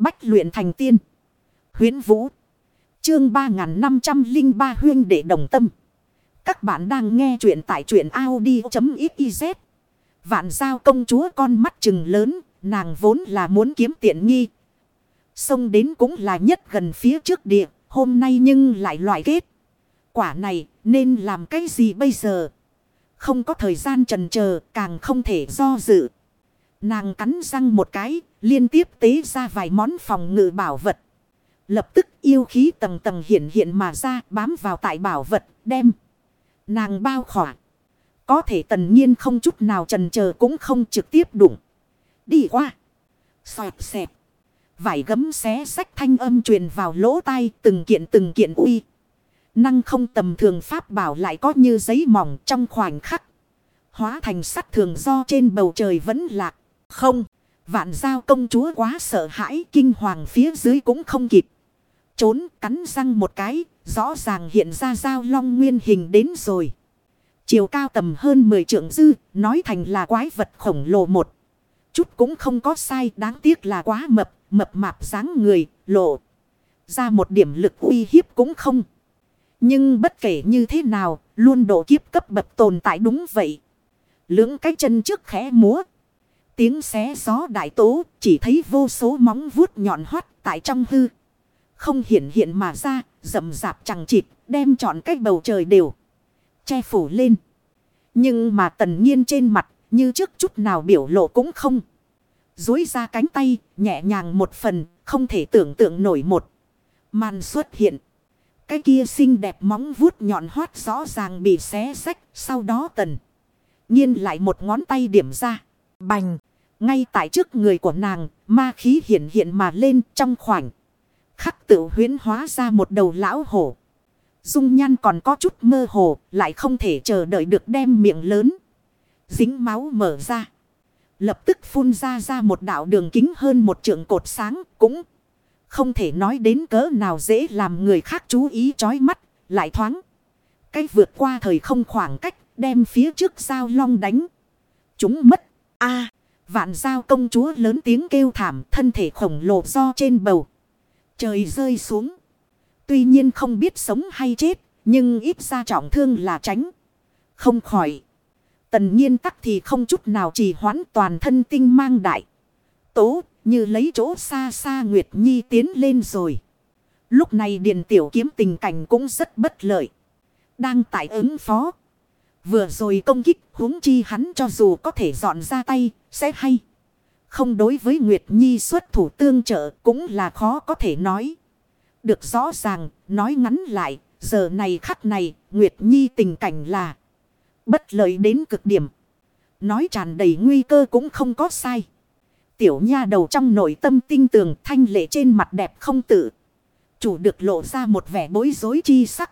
Bách luyện thành tiên. Huyến Vũ. Chương 3503 huyên đệ đồng tâm. Các bạn đang nghe truyện tại truyện Audi.xyz. Vạn giao công chúa con mắt trừng lớn. Nàng vốn là muốn kiếm tiện nghi. Xông đến cũng là nhất gần phía trước địa. Hôm nay nhưng lại loại kết. Quả này, nên làm cái gì bây giờ? Không có thời gian trần chờ càng không thể do dự. Nàng cắn răng một cái, liên tiếp tế ra vài món phòng ngự bảo vật. Lập tức yêu khí tầng tầng hiện hiện mà ra bám vào tại bảo vật, đem. Nàng bao khỏa. Có thể tần nhiên không chút nào trần chờ cũng không trực tiếp đụng. Đi qua. Xoẹt xẹp. Vải gấm xé sách thanh âm truyền vào lỗ tai từng kiện từng kiện uy. Năng không tầm thường pháp bảo lại có như giấy mỏng trong khoảnh khắc. Hóa thành sắt thường do trên bầu trời vẫn lạc. Không, vạn giao công chúa quá sợ hãi kinh hoàng phía dưới cũng không kịp. Trốn cắn răng một cái, rõ ràng hiện ra giao long nguyên hình đến rồi. Chiều cao tầm hơn 10 trượng dư, nói thành là quái vật khổng lồ một. Chút cũng không có sai, đáng tiếc là quá mập, mập mạp dáng người, lộ. Ra một điểm lực uy hiếp cũng không. Nhưng bất kể như thế nào, luôn độ kiếp cấp bậc tồn tại đúng vậy. Lưỡng cái chân trước khẽ múa. Tiếng xé gió đại tố, chỉ thấy vô số móng vuốt nhọn hoắt tại trong hư. Không hiện hiện mà ra, rậm rạp chẳng chịt, đem trọn cách bầu trời đều. Che phủ lên. Nhưng mà tần nhiên trên mặt, như trước chút nào biểu lộ cũng không. Dối ra cánh tay, nhẹ nhàng một phần, không thể tưởng tượng nổi một. Màn xuất hiện. Cái kia xinh đẹp móng vuốt nhọn hoắt rõ ràng bị xé sách, sau đó tần. Nhiên lại một ngón tay điểm ra. Bành. Ngay tại trước người của nàng, ma khí hiện hiện mà lên trong khoảnh. Khắc tự huyến hóa ra một đầu lão hổ. Dung nhan còn có chút mơ hồ, lại không thể chờ đợi được đem miệng lớn. Dính máu mở ra. Lập tức phun ra ra một đạo đường kính hơn một trượng cột sáng, cũng không thể nói đến cỡ nào dễ làm người khác chú ý chói mắt, lại thoáng. cái vượt qua thời không khoảng cách, đem phía trước sao long đánh. Chúng mất. a Vạn giao công chúa lớn tiếng kêu thảm, thân thể khổng lồ do trên bầu. Trời rơi xuống. Tuy nhiên không biết sống hay chết. Nhưng ít ra trọng thương là tránh. Không khỏi. Tần nhiên tắc thì không chút nào chỉ hoãn toàn thân tinh mang đại. Tố, như lấy chỗ xa xa Nguyệt Nhi tiến lên rồi. Lúc này Điền Tiểu Kiếm tình cảnh cũng rất bất lợi. Đang tại ứng phó. Vừa rồi công kích huống chi hắn cho dù có thể dọn ra tay, sẽ hay. Không đối với Nguyệt Nhi xuất thủ tương trợ cũng là khó có thể nói. Được rõ ràng, nói ngắn lại, giờ này khắc này, Nguyệt Nhi tình cảnh là bất lợi đến cực điểm. Nói tràn đầy nguy cơ cũng không có sai. Tiểu nha đầu trong nội tâm tinh tường thanh lệ trên mặt đẹp không tự. Chủ được lộ ra một vẻ bối rối chi sắc.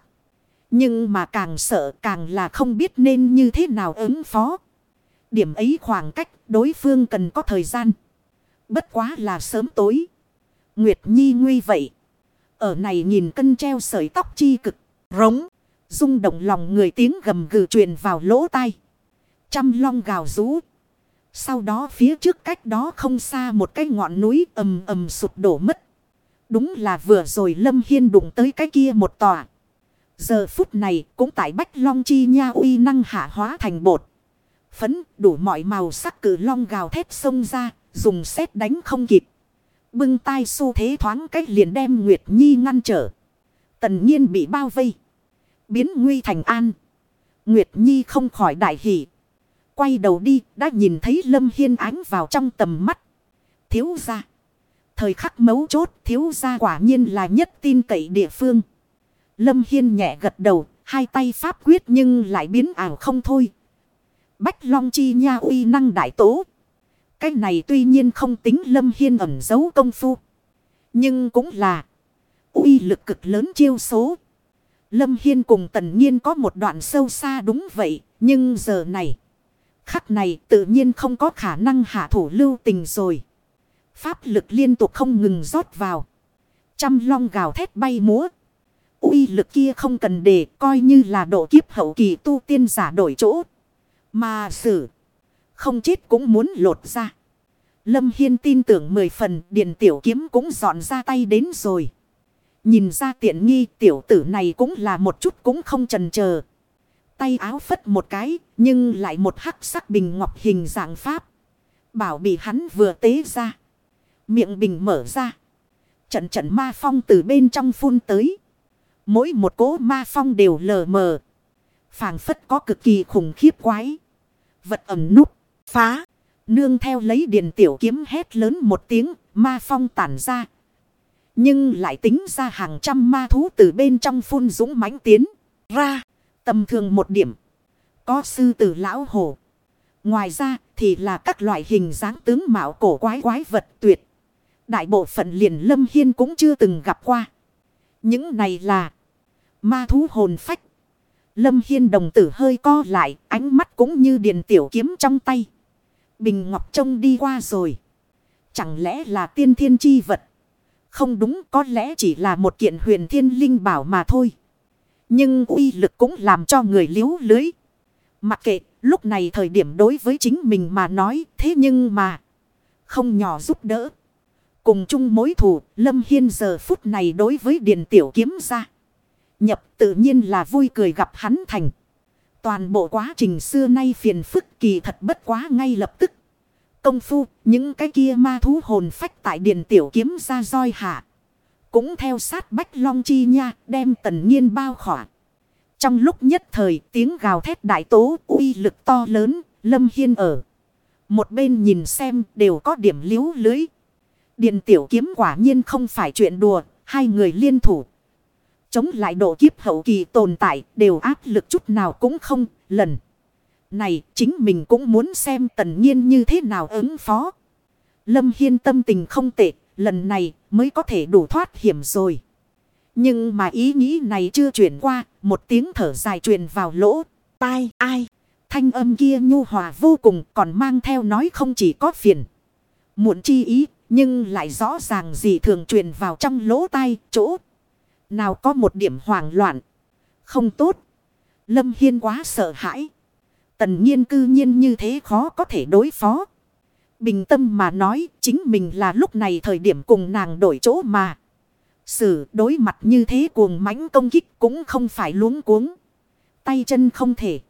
Nhưng mà càng sợ càng là không biết nên như thế nào ứng phó. Điểm ấy khoảng cách đối phương cần có thời gian. Bất quá là sớm tối. Nguyệt Nhi nguy vậy. Ở này nhìn cân treo sợi tóc chi cực. Rống. rung động lòng người tiếng gầm gừ truyền vào lỗ tai. Trăm long gào rú. Sau đó phía trước cách đó không xa một cái ngọn núi ầm ầm sụp đổ mất. Đúng là vừa rồi Lâm Hiên đụng tới cái kia một tòa. Giờ phút này cũng tại Bách Long Chi Nha uy năng hạ hóa thành bột. Phấn đủ mọi màu sắc cử long gào thét sông ra, dùng xét đánh không kịp. Bưng tay xu thế thoáng cách liền đem Nguyệt Nhi ngăn trở. Tần nhiên bị bao vây. Biến nguy thành an. Nguyệt Nhi không khỏi đại hỷ. Quay đầu đi, đã nhìn thấy Lâm Hiên ánh vào trong tầm mắt. Thiếu ra. Thời khắc mấu chốt, thiếu ra quả nhiên là nhất tin cậy địa phương. Lâm Hiên nhẹ gật đầu, hai tay pháp quyết nhưng lại biến ảo không thôi. Bách Long Chi Nha uy năng đại tố. Cái này tuy nhiên không tính Lâm Hiên ẩn giấu công phu. Nhưng cũng là uy lực cực lớn chiêu số. Lâm Hiên cùng Tần Nhiên có một đoạn sâu xa đúng vậy. Nhưng giờ này, khắc này tự nhiên không có khả năng hạ thủ lưu tình rồi. Pháp lực liên tục không ngừng rót vào. Trăm long gào thét bay múa uy lực kia không cần để, coi như là độ kiếp hậu kỳ tu tiên giả đổi chỗ. Mà xử. Không chết cũng muốn lột ra. Lâm Hiên tin tưởng mười phần điện Tiểu Kiếm cũng dọn ra tay đến rồi. Nhìn ra tiện nghi, tiểu tử này cũng là một chút cũng không chần chờ. Tay áo phất một cái, nhưng lại một hắc sắc bình ngọc hình dạng pháp. Bảo bị hắn vừa tế ra. Miệng bình mở ra. Trận trận ma phong từ bên trong phun tới. Mỗi một cỗ ma phong đều lờ mờ. phảng phất có cực kỳ khủng khiếp quái. Vật ẩm nút. Phá. Nương theo lấy điện tiểu kiếm hét lớn một tiếng. Ma phong tản ra. Nhưng lại tính ra hàng trăm ma thú từ bên trong phun dũng mãnh tiến. Ra. Tầm thường một điểm. Có sư tử lão hổ. Ngoài ra thì là các loại hình dáng tướng mạo cổ quái quái vật tuyệt. Đại bộ phận liền lâm hiên cũng chưa từng gặp qua. Những này là ma thú hồn phách. Lâm hiên đồng tử hơi co lại, ánh mắt cũng như điền tiểu kiếm trong tay. Bình ngọc trông đi qua rồi. Chẳng lẽ là tiên thiên chi vật? Không đúng có lẽ chỉ là một kiện huyền thiên linh bảo mà thôi. Nhưng uy lực cũng làm cho người liếu lưới. Mặc kệ, lúc này thời điểm đối với chính mình mà nói thế nhưng mà không nhỏ giúp đỡ. Cùng chung mối thù, Lâm Hiên giờ phút này đối với Điền Tiểu Kiếm ra. Nhập tự nhiên là vui cười gặp hắn thành. Toàn bộ quá trình xưa nay phiền phức kỳ thật bất quá ngay lập tức. Công phu, những cái kia ma thú hồn phách tại Điền Tiểu Kiếm ra roi hạ. Cũng theo sát Bách Long Chi nha, đem tần nhiên bao khỏa. Trong lúc nhất thời tiếng gào thét đại tố uy lực to lớn, Lâm Hiên ở. Một bên nhìn xem đều có điểm liếu lưới. Điện tiểu kiếm quả nhiên không phải chuyện đùa, hai người liên thủ. Chống lại độ kiếp hậu kỳ tồn tại đều áp lực chút nào cũng không, lần. Này chính mình cũng muốn xem tần nhiên như thế nào ứng phó. Lâm Hiên tâm tình không tệ, lần này mới có thể đủ thoát hiểm rồi. Nhưng mà ý nghĩ này chưa chuyển qua, một tiếng thở dài truyền vào lỗ, tai, ai. Thanh âm kia nhu hòa vô cùng còn mang theo nói không chỉ có phiền. Muộn chi ý, nhưng lại rõ ràng gì thường truyền vào trong lỗ tai, chỗ. Nào có một điểm hoảng loạn. Không tốt. Lâm Hiên quá sợ hãi. Tần nhiên cư nhiên như thế khó có thể đối phó. Bình tâm mà nói, chính mình là lúc này thời điểm cùng nàng đổi chỗ mà. Sử đối mặt như thế cuồng mãnh công kích cũng không phải luống cuống. Tay chân không thể.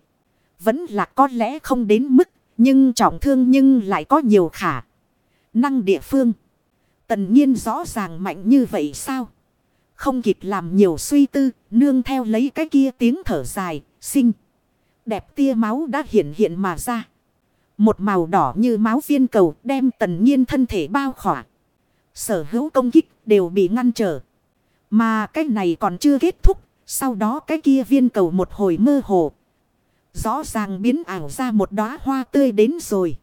Vẫn là có lẽ không đến mức. Nhưng trọng thương nhưng lại có nhiều khả. Năng địa phương. Tần nhiên rõ ràng mạnh như vậy sao? Không kịp làm nhiều suy tư. Nương theo lấy cái kia tiếng thở dài. Sinh. Đẹp tia máu đã hiện hiện mà ra. Một màu đỏ như máu viên cầu đem tần nhiên thân thể bao khỏa. Sở hữu công kích đều bị ngăn trở. Mà cái này còn chưa kết thúc. Sau đó cái kia viên cầu một hồi mơ hồ. Rõ ràng biến ảo ra một đóa hoa tươi đến rồi.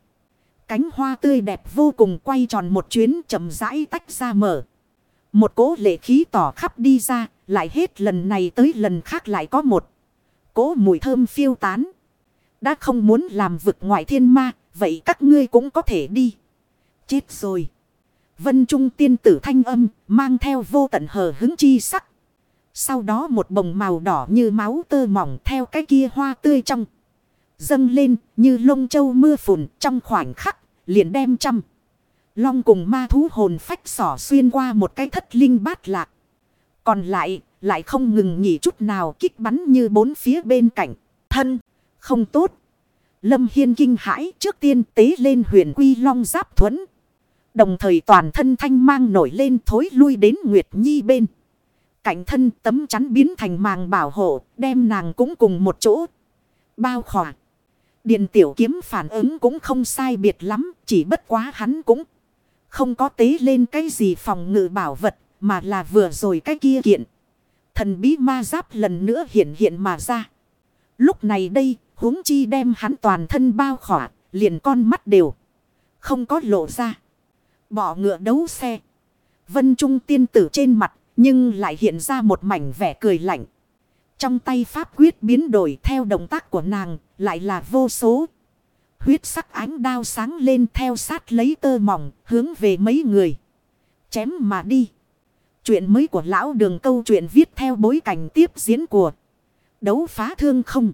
Cánh hoa tươi đẹp vô cùng quay tròn một chuyến chậm rãi tách ra mở. Một cố lệ khí tỏ khắp đi ra. Lại hết lần này tới lần khác lại có một. Cố mùi thơm phiêu tán. Đã không muốn làm vực ngoại thiên ma. Vậy các ngươi cũng có thể đi. Chết rồi. Vân Trung tiên tử thanh âm, mang theo vô tận hờ hứng chi sắc. Sau đó một bồng màu đỏ như máu tơ mỏng theo cái kia hoa tươi trong. Dâng lên như lông châu mưa phùn trong khoảnh khắc, liền đem trăm. Long cùng ma thú hồn phách sỏ xuyên qua một cái thất linh bát lạc. Còn lại, lại không ngừng nghỉ chút nào kích bắn như bốn phía bên cạnh. Thân, không tốt. Lâm Hiên kinh hãi trước tiên tế lên huyền quy long giáp thuẫn. Đồng thời toàn thân thanh mang nổi lên thối lui đến Nguyệt Nhi bên. Cảnh thân tấm chắn biến thành màng bảo hộ, đem nàng cũng cùng một chỗ. Bao khỏa. Điện tiểu kiếm phản ứng cũng không sai biệt lắm, chỉ bất quá hắn cũng không có tế lên cái gì phòng ngự bảo vật, mà là vừa rồi cái kia kiện. Thần bí ma giáp lần nữa hiện hiện mà ra. Lúc này đây, huống chi đem hắn toàn thân bao khỏa, liền con mắt đều không có lộ ra. Bỏ ngựa đấu xe. Vân Trung tiên tử trên mặt nhưng lại hiện ra một mảnh vẻ cười lạnh. Trong tay pháp quyết biến đổi theo động tác của nàng lại là vô số. Huyết sắc ánh đao sáng lên theo sát lấy tơ mỏng, hướng về mấy người. Chém mà đi. Chuyện mới của lão đường câu chuyện viết theo bối cảnh tiếp diễn của đấu phá thương không.